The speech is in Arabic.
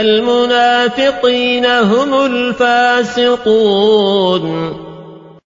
المنافقين هم الفاسقون.